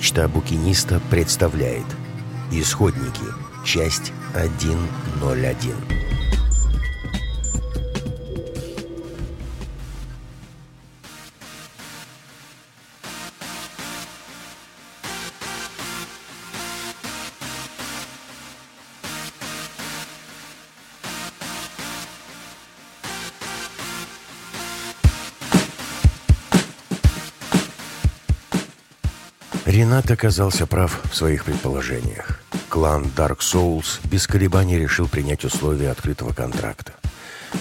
Мечта букиниста представляет Исходники. Часть 1.01 Ренат оказался прав в своих предположениях. Клан Dark Souls без колебаний решил принять условия открытого контракта.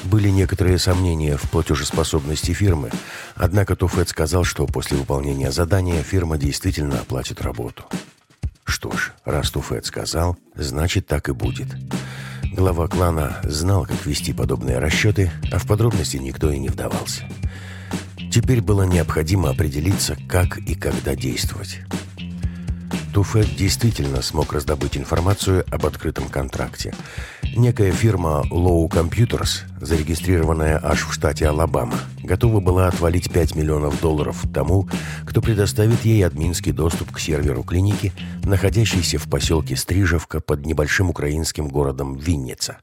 Были некоторые сомнения в платежеспособности фирмы, однако Туфет сказал, что после выполнения задания фирма действительно оплатит работу. Что ж, раз Туфет сказал, значит так и будет. Глава клана знал, как вести подобные расчеты, а в подробности никто и не вдавался. Теперь было необходимо определиться, как и когда действовать. Туфет действительно смог раздобыть информацию об открытом контракте. Некая фирма Low Computers, зарегистрированная аж в штате Алабама, готова была отвалить 5 миллионов долларов тому, кто предоставит ей админский доступ к серверу клиники, находящейся в поселке Стрижевка под небольшим украинским городом Винница.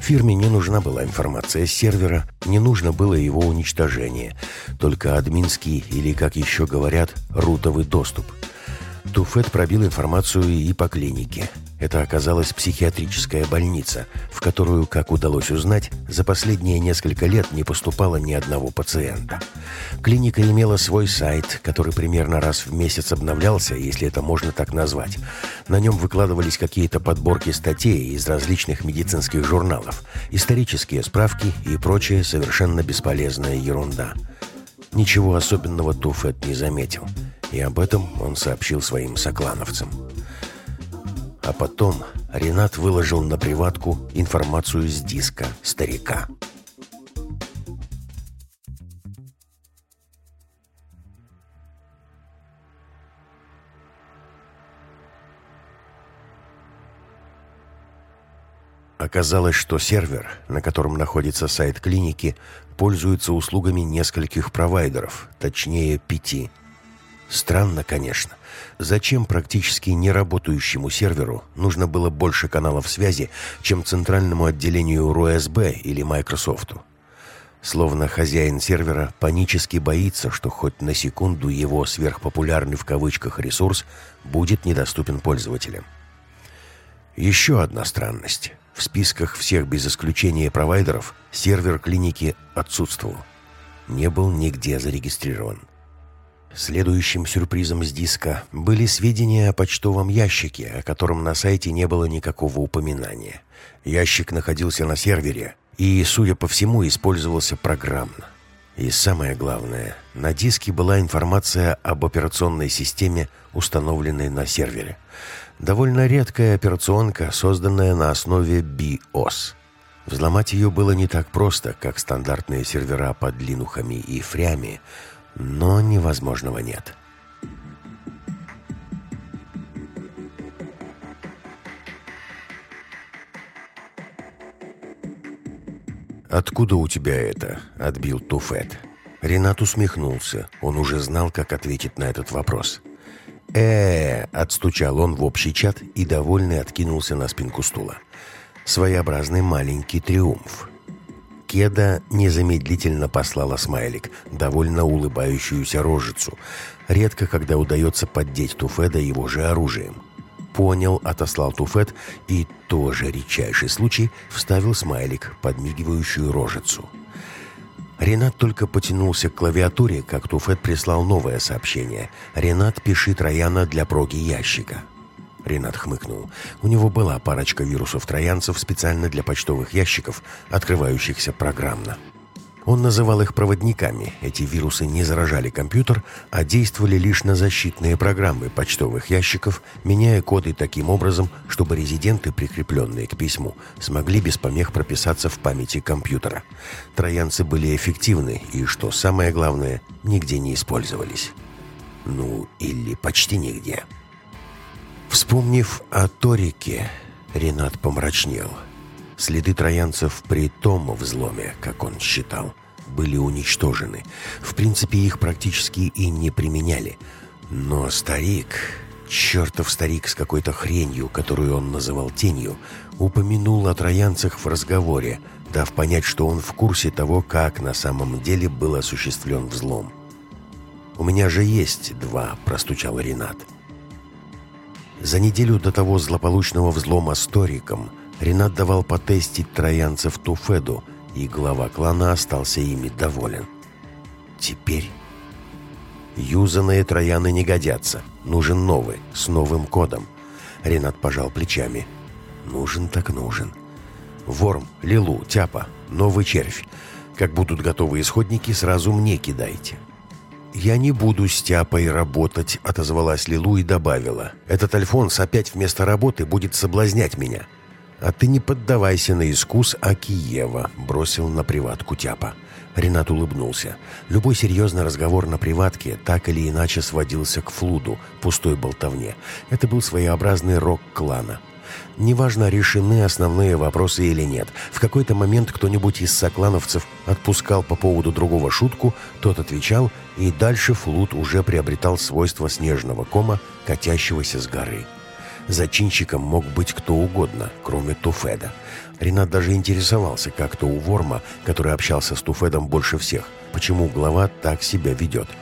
Фирме не нужна была информация с сервера, не нужно было его уничтожение, только админский или, как еще говорят, рутовый доступ – Туфет пробил информацию и по клинике. Это оказалась психиатрическая больница, в которую, как удалось узнать, за последние несколько лет не поступало ни одного пациента. Клиника имела свой сайт, который примерно раз в месяц обновлялся, если это можно так назвать. На нем выкладывались какие-то подборки статей из различных медицинских журналов, исторические справки и прочая совершенно бесполезная ерунда. Ничего особенного Туфет не заметил – и об этом он сообщил своим соклановцам. А потом Ренат выложил на приватку информацию с диска старика. Оказалось, что сервер, на котором находится сайт клиники, пользуется услугами нескольких провайдеров, точнее пяти – Странно, конечно. Зачем практически неработающему серверу нужно было больше каналов связи, чем центральному отделению РОСБ или Microsoft? Словно хозяин сервера панически боится, что хоть на секунду его сверхпопулярный в кавычках ресурс будет недоступен пользователям. Еще одна странность. В списках всех без исключения провайдеров сервер клиники отсутствовал. Не был нигде зарегистрирован. Следующим сюрпризом с диска были сведения о почтовом ящике, о котором на сайте не было никакого упоминания. Ящик находился на сервере и, судя по всему, использовался программно. И самое главное, на диске была информация об операционной системе, установленной на сервере. Довольно редкая операционка, созданная на основе BIOS. Взломать ее было не так просто, как стандартные сервера под линухами и фрями, но невозможного нет. «Откуда у тебя это?» — отбил Туфет. Ренат усмехнулся. Он уже знал, как ответить на этот вопрос. э, -э отстучал он в общий чат и, довольный, откинулся на спинку стула. Своеобразный маленький триумф. Кеда незамедлительно послала смайлик, довольно улыбающуюся рожицу. Редко, когда удается поддеть Туфеда его же оружием. Понял, отослал Туфет и, тоже редчайший случай, вставил смайлик, подмигивающую рожицу. Ренат только потянулся к клавиатуре, как Туфет прислал новое сообщение. «Ренат пишет Рояна для проги ящика». Ренат хмыкнул. У него была парочка вирусов-троянцев специально для почтовых ящиков, открывающихся программно. Он называл их проводниками. Эти вирусы не заражали компьютер, а действовали лишь на защитные программы почтовых ящиков, меняя коды таким образом, чтобы резиденты, прикрепленные к письму, смогли без помех прописаться в памяти компьютера. Троянцы были эффективны и, что самое главное, нигде не использовались. Ну, или почти нигде. Вспомнив о Торике, Ренат помрачнел. Следы троянцев при том взломе, как он считал, были уничтожены. В принципе, их практически и не применяли. Но старик, чертов старик с какой-то хренью, которую он называл тенью, упомянул о троянцах в разговоре, дав понять, что он в курсе того, как на самом деле был осуществлен взлом. «У меня же есть два», — простучал Ренат. За неделю до того злополучного взлома с Ториком Ренат давал потестить троянцев Туфеду, и глава клана остался ими доволен. Теперь юзанные трояны не годятся. Нужен новый, с новым кодом. Ренат пожал плечами. Нужен так нужен. Ворм, Лилу, Тяпа, новый червь. Как будут готовы исходники, сразу мне кидайте. «Я не буду с Тяпой работать», — отозвалась Лилу и добавила. «Этот Альфонс опять вместо работы будет соблазнять меня». «А ты не поддавайся на искус Акиева», — бросил на приватку Тяпа. Ренат улыбнулся. Любой серьезный разговор на приватке так или иначе сводился к флуду, пустой болтовне. Это был своеобразный рок клана. Неважно, решены основные вопросы или нет. В какой-то момент кто-нибудь из соклановцев отпускал по поводу другого шутку, тот отвечал, и дальше флут уже приобретал свойства снежного кома, катящегося с горы. Зачинщиком мог быть кто угодно, кроме Туфеда. Ренат даже интересовался как-то у Ворма, который общался с Туфедом больше всех, почему глава так себя ведет –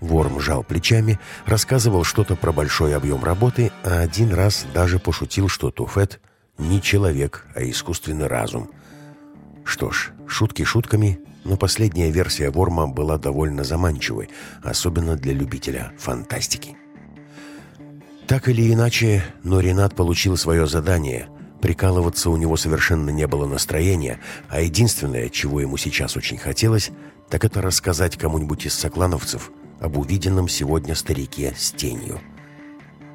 Ворм жал плечами, рассказывал что-то про большой объем работы, а один раз даже пошутил, что Туфет не человек, а искусственный разум. Что ж, шутки шутками, но последняя версия Ворма была довольно заманчивой, особенно для любителя фантастики. Так или иначе, но Ренат получил свое задание. Прикалываться у него совершенно не было настроения, а единственное, чего ему сейчас очень хотелось, так это рассказать кому-нибудь из соклановцев об увиденном сегодня старике с тенью.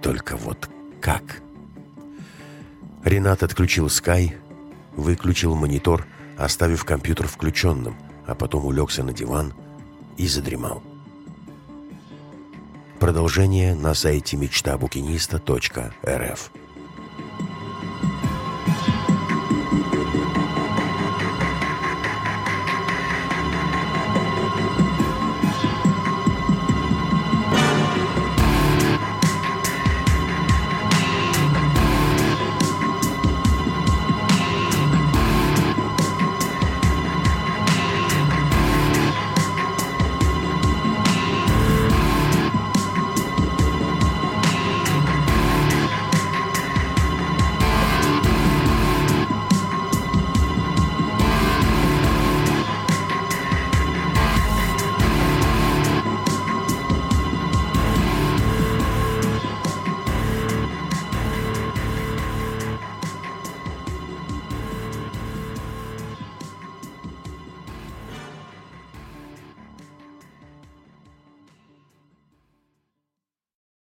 Только вот как? Ренат отключил Sky, выключил монитор, оставив компьютер включенным, а потом улегся на диван и задремал. Продолжение на сайте мечтабукиниста.рф